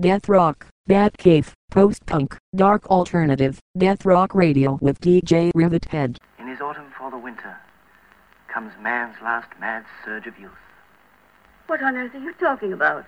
death rock, Batcave, post-punk, dark alternative, death rock radio with DJ Rivethead. In his autumn for the winter comes man's last mad surge of youth. What on earth are you talking about?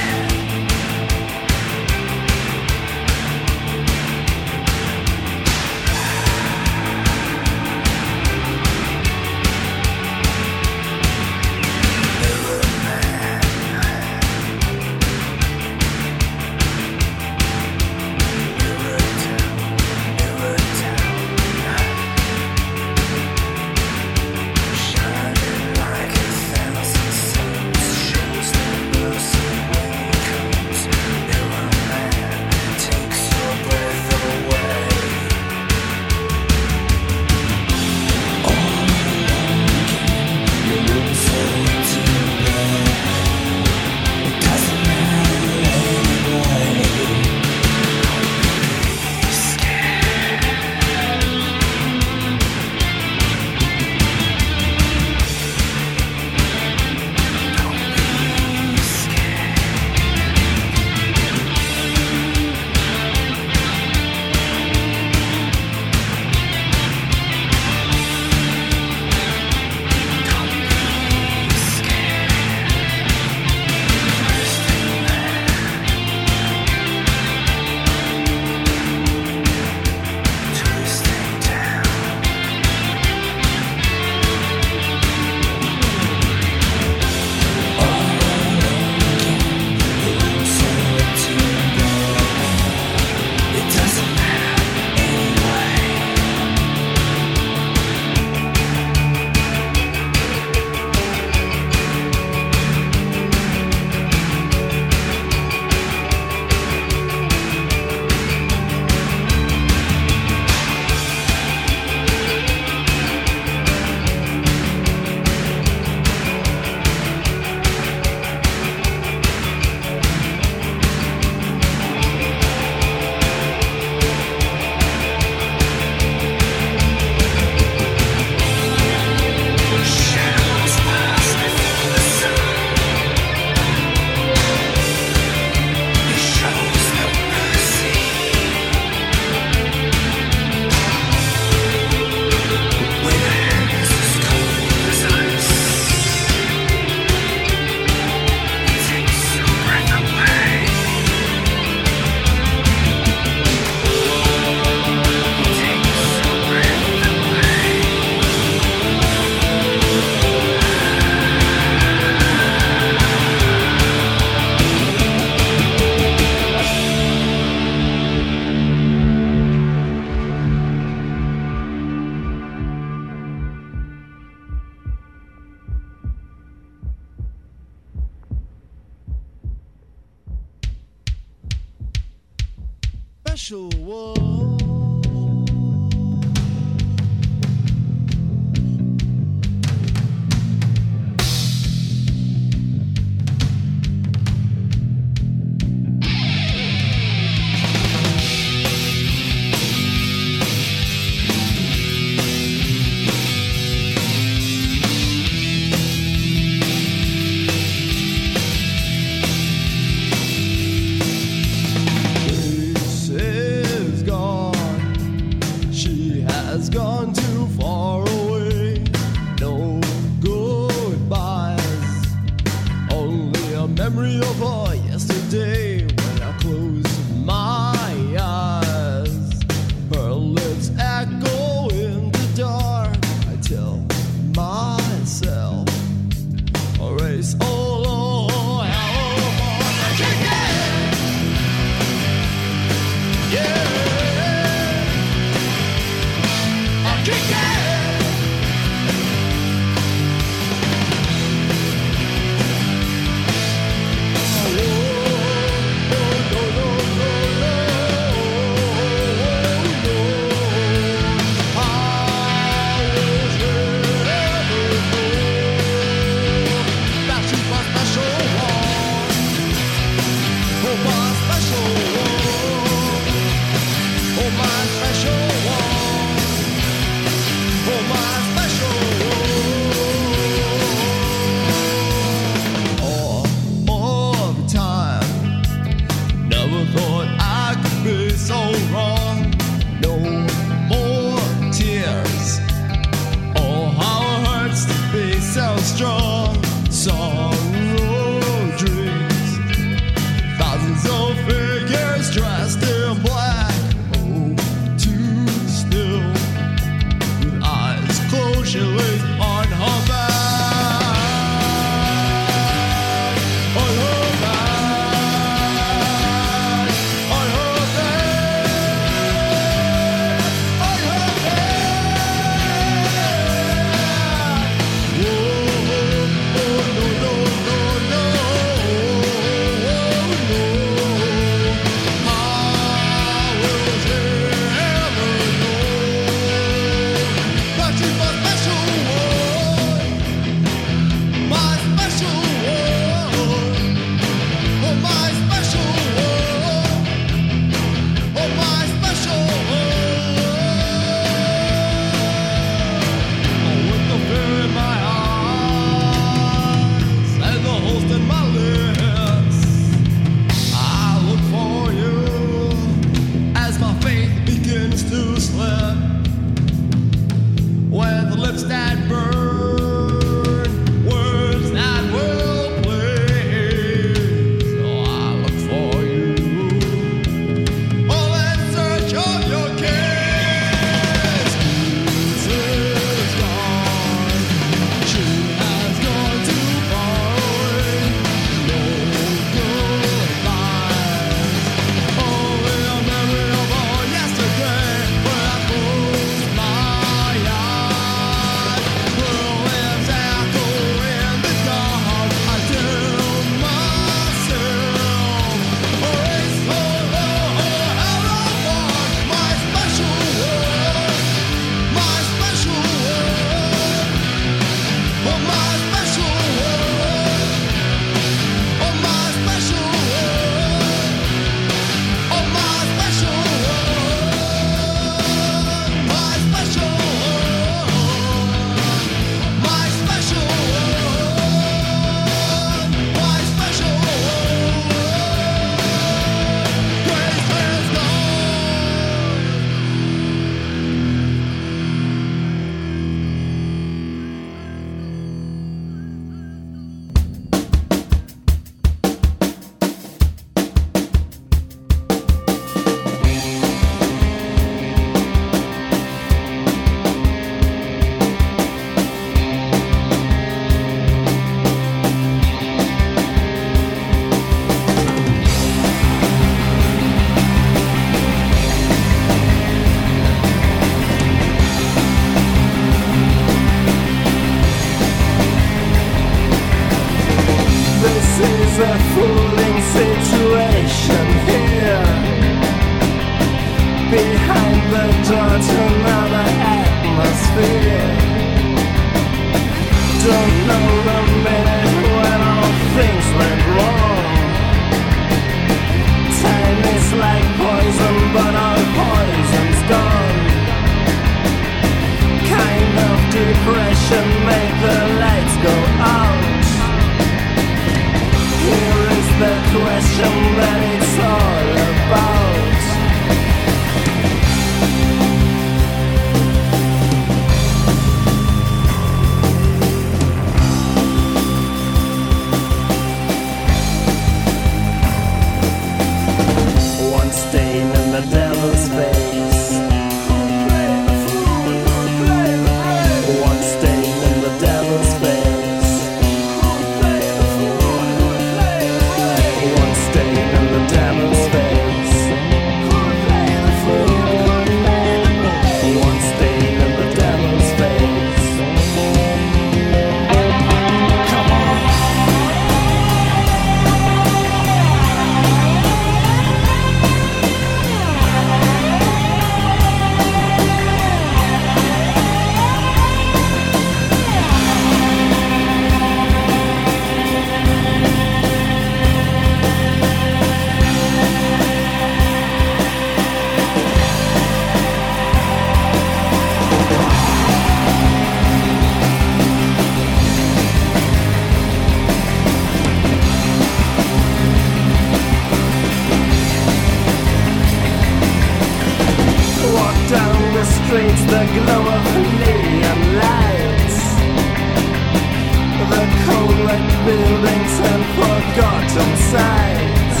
buildings and forgotten sights.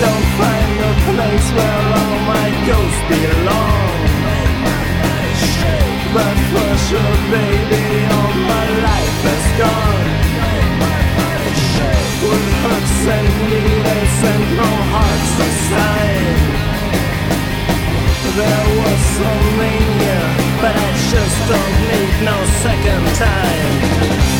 Don't find a place where all my ghosts belong. But for sure, baby, all my life has gone. With hooks and needles and no hearts to assigned. There was some mania, but I just don't need no second time.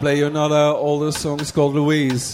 Play you another older song called. Louise,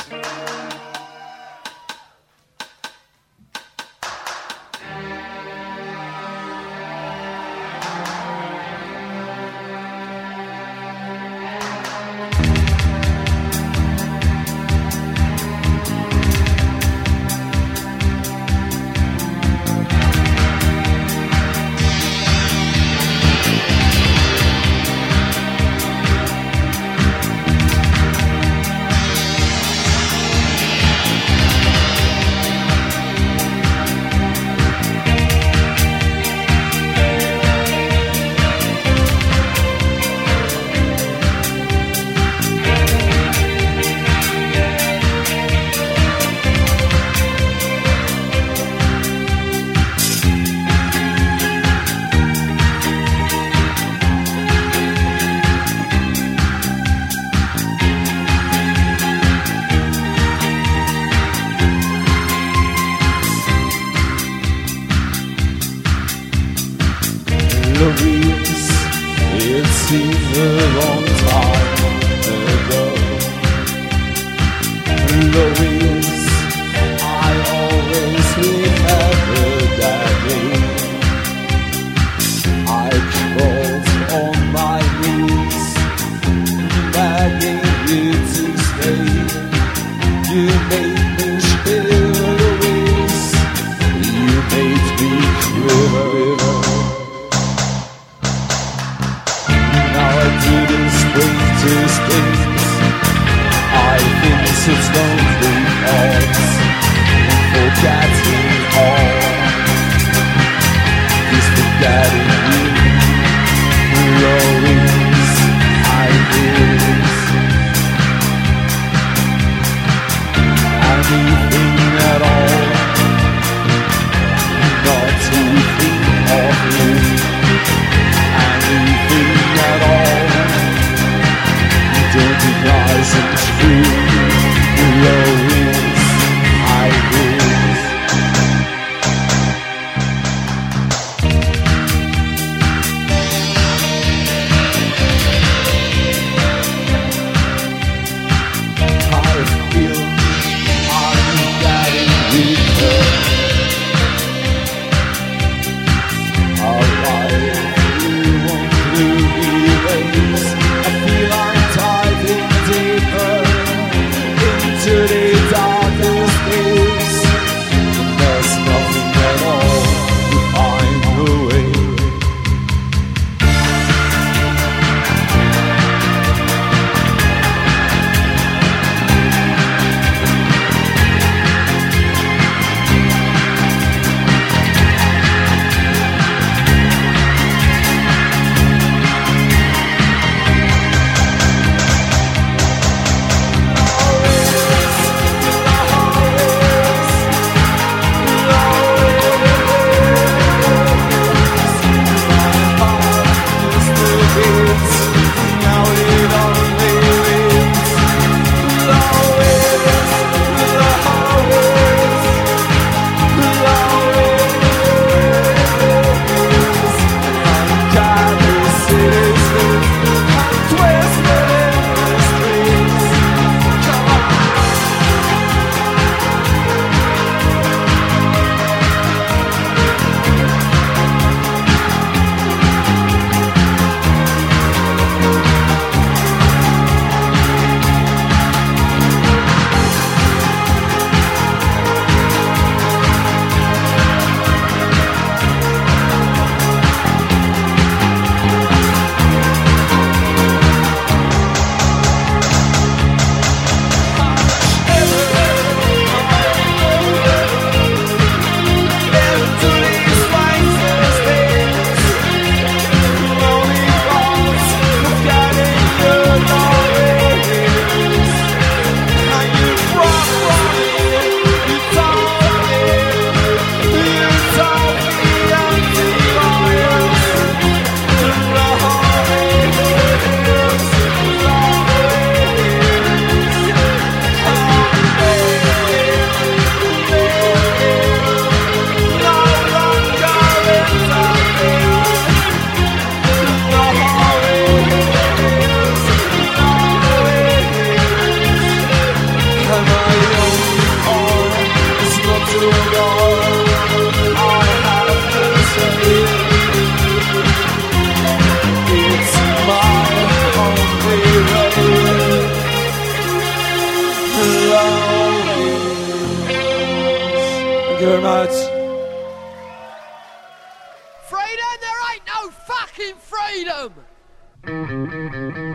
Mm-hmm.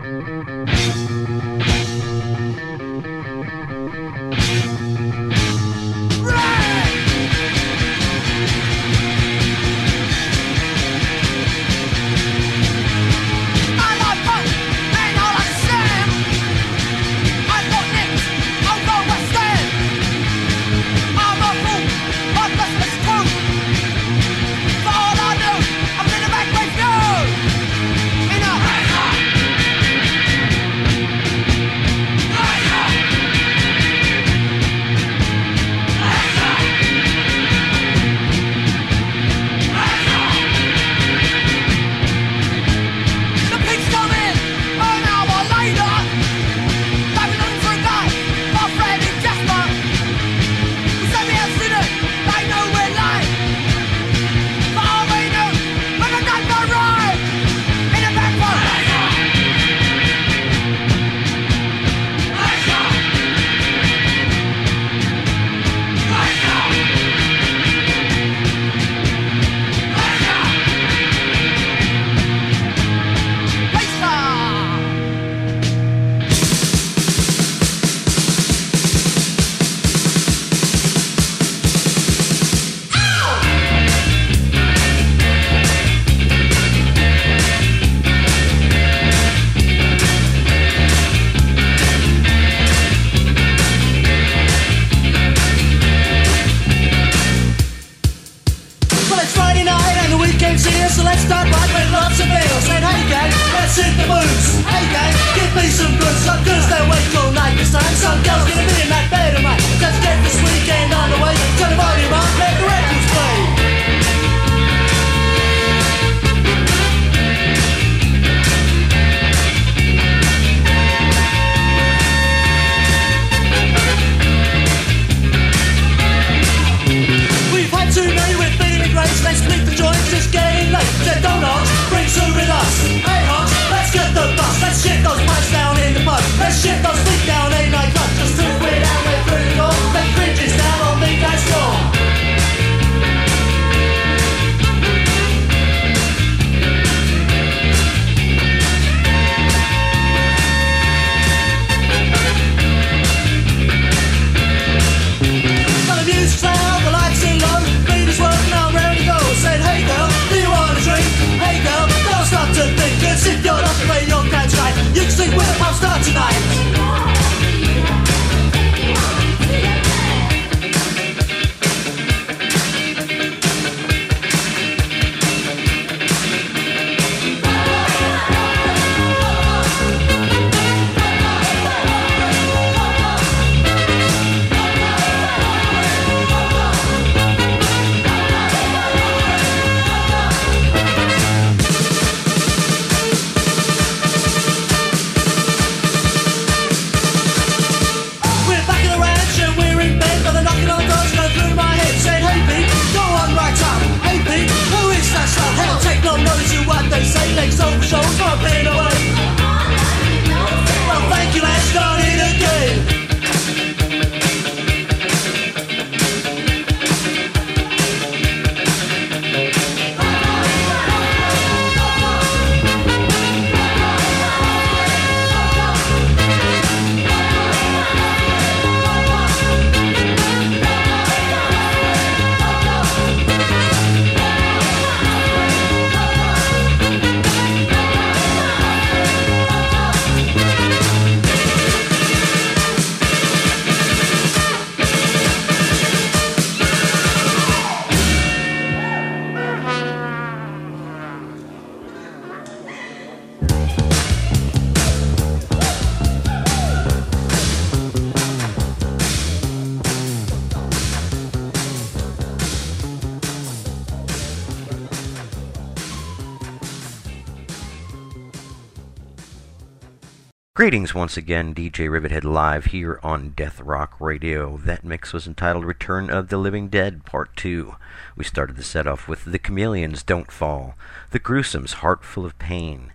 Greetings once again, DJ Rivithead live here on Death Rock Radio. That mix was entitled Return of the Living Dead Part 2. We started the set off with The Chameleons Don't Fall, The Gruesomes Heart Full of Pain,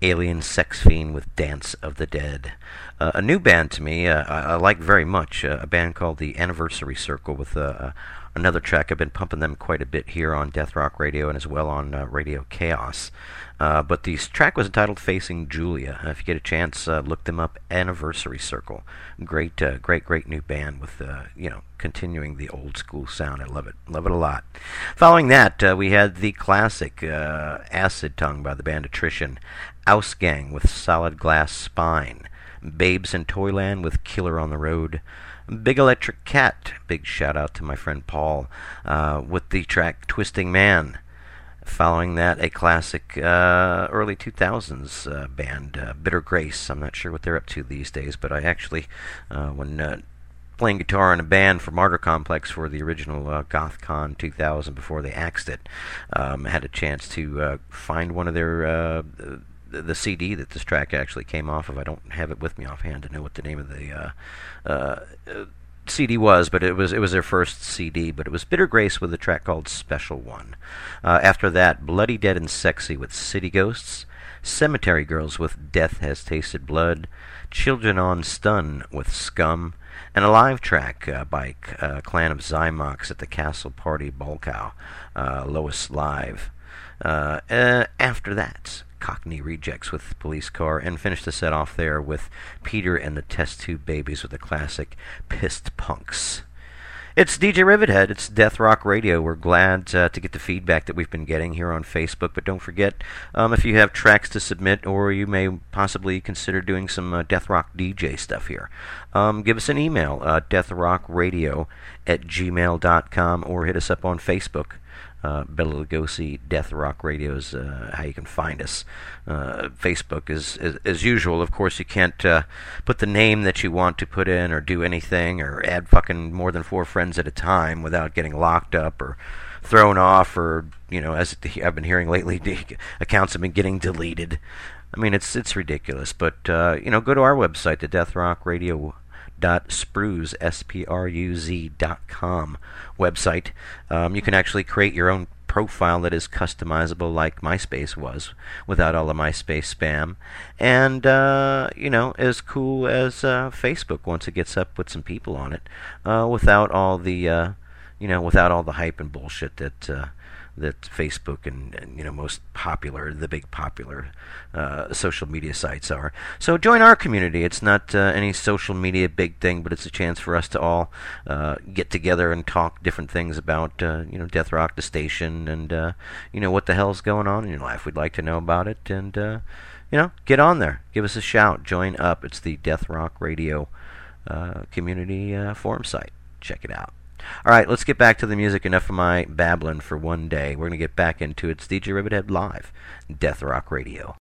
Alien Sex Fiend with Dance of the Dead. Uh, a new band to me, uh, I, I like very much, uh, a band called The Anniversary Circle with uh, another track. I've been pumping them quite a bit here on Death Rock Radio and as well on uh, Radio Chaos. Uh, but the track was entitled "Facing Julia." Uh, if you get a chance, uh, look them up. Anniversary Circle, great, uh, great, great new band with you know continuing the old school sound. I love it, love it a lot. Following that, we had the classic "Acid Tongue" by the band Attrition, Ausgang with "Solid Glass Spine," Babes in Toyland with "Killer on the Road." Big Electric Cat, big shout out to my friend Paul, uh, with the track Twisting Man. Following that, a classic uh, early 2000s uh, band, uh, Bitter Grace. I'm not sure what they're up to these days, but I actually, when playing guitar in a band for Martyr Complex for the original GothCon 2000 before they axed it, um, had a chance to find one of their. The, the CD that this track actually came off of. I don't have it with me offhand to know what the name of the uh, uh, uh, CD was, but it was it was their first CD. But it was Bitter Grace with a track called Special One. Uh, after that, Bloody Dead and Sexy with City Ghosts, Cemetery Girls with Death Has Tasted Blood, Children on Stun with Scum, and a live track uh, by uh, Clan of Xymox at the Castle Party Bolków, uh, Lois Live. Uh, uh, after that, Cockney Rejects with Police Car, and finished the set off there with Peter and the Test Tube Babies with the classic Pissed Punks. It's DJ Rivithead. It's Death Rock Radio. We're glad uh, to get the feedback that we've been getting here on Facebook. But don't forget, um, if you have tracks to submit, or you may possibly consider doing some uh, Death Rock DJ stuff here, um, give us an email, uh, deathrockradio at gmail.com, or hit us up on Facebook. Uh, Bela Lugosi Death Rock Radio is uh, how you can find us. Uh, Facebook is, is as usual. Of course, you can't uh, put the name that you want to put in or do anything or add fucking more than four friends at a time without getting locked up or thrown off or you know as I've been hearing lately, accounts have been getting deleted. I mean, it's it's ridiculous. But uh, you know, go to our website, the Death Rock Radio dot spruz s p r u z dot com website. Um, you can actually create your own profile that is customizable, like MySpace was, without all the MySpace spam, and uh, you know, as cool as uh, Facebook once it gets up with some people on it, uh, without all the uh, you know, without all the hype and bullshit that uh, that Facebook and, and, you know most popular, the big popular uh, social media sites are. So join our community. It's not uh, any social media big thing, but it's a chance for us to all uh, get together and talk different things about uh, you know Death Rock, the station, and uh, you know what the hell's going on in your life. We'd like to know about it, and you know get on there, give us a shout, join up. It's the Death Rock Radio community forum site. Check it out. All right, let's get back to the music. Enough of my babbling for one day. We're going to get back into it. It's DJ Rivithead Live, Death Rock Radio.